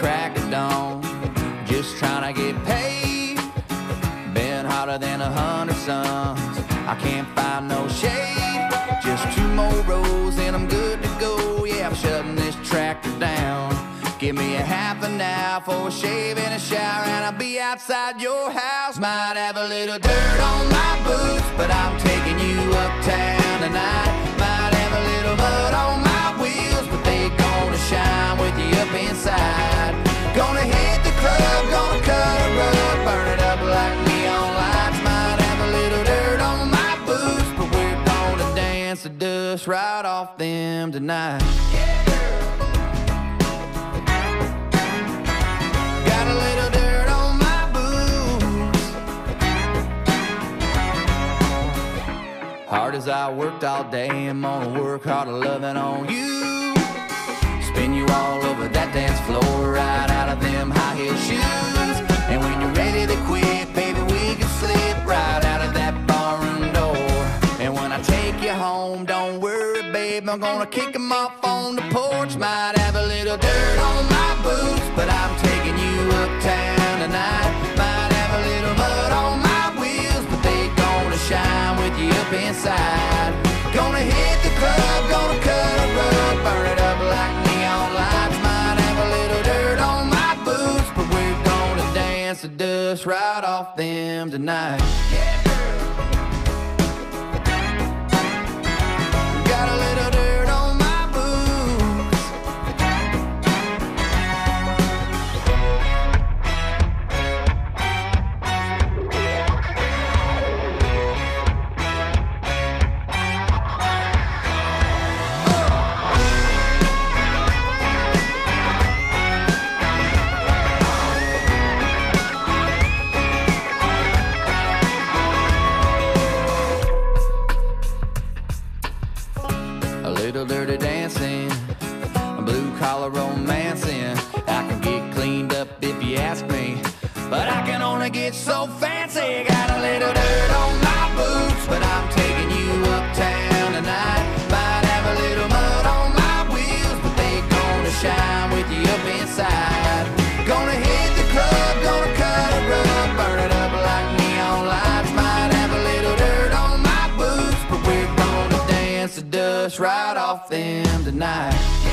crack of dawn. Just trying to get paid. Been hotter than a hundred suns. I can't find no shade. Just two more rows and I'm good to go. Yeah, I'm shutting this tractor down. Give me a half an hour for a shave and a shower, and I'll be outside your house. Might have a little dirt on my boots, but I'm taking you uptown off them tonight. Got a little dirt on my boots. Hard as I worked all day, I'm gonna work harder loving on you. Spin you all over that dance floor, right I'm gonna kick 'em off on the porch. Might have a little dirt on my boots, but I'm taking you uptown tonight. Might have a little mud on my wheels, but they gonna shine with you up inside. Gonna hit the club, gonna cut a rug, burn it up like neon lights. Might have a little dirt on my boots, but we're gonna dance the dust right off them tonight. Got Little dirty dancing, blue collar romancing. I can get cleaned up if you ask me, but I can only get so fancy. Got us right off them tonight.